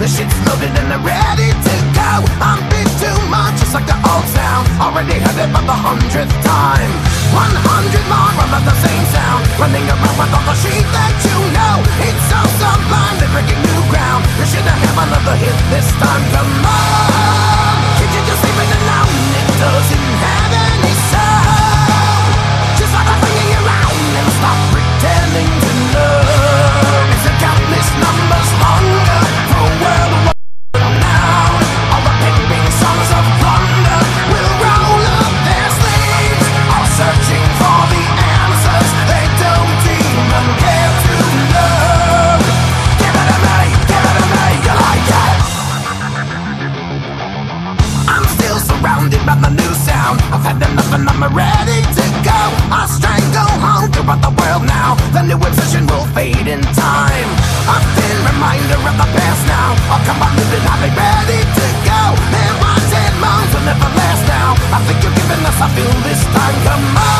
The shit's loaded and they're ready to go. I'm bit too much, just like the old sound. Already heard it for the hundredth time. One hundred more of the same sound. Running around with all the sheep that you know. It's so sublime, they're breaking new ground. You should have another hit this time, come on. go, our strength go home to the world now. The new obsession will fade in time. A thin reminder of the past now. I'll come back living, I'll be ready to go. And my ten moans will never last now. I think you're giving us a feel this time. Come on.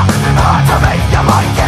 Talk to make you like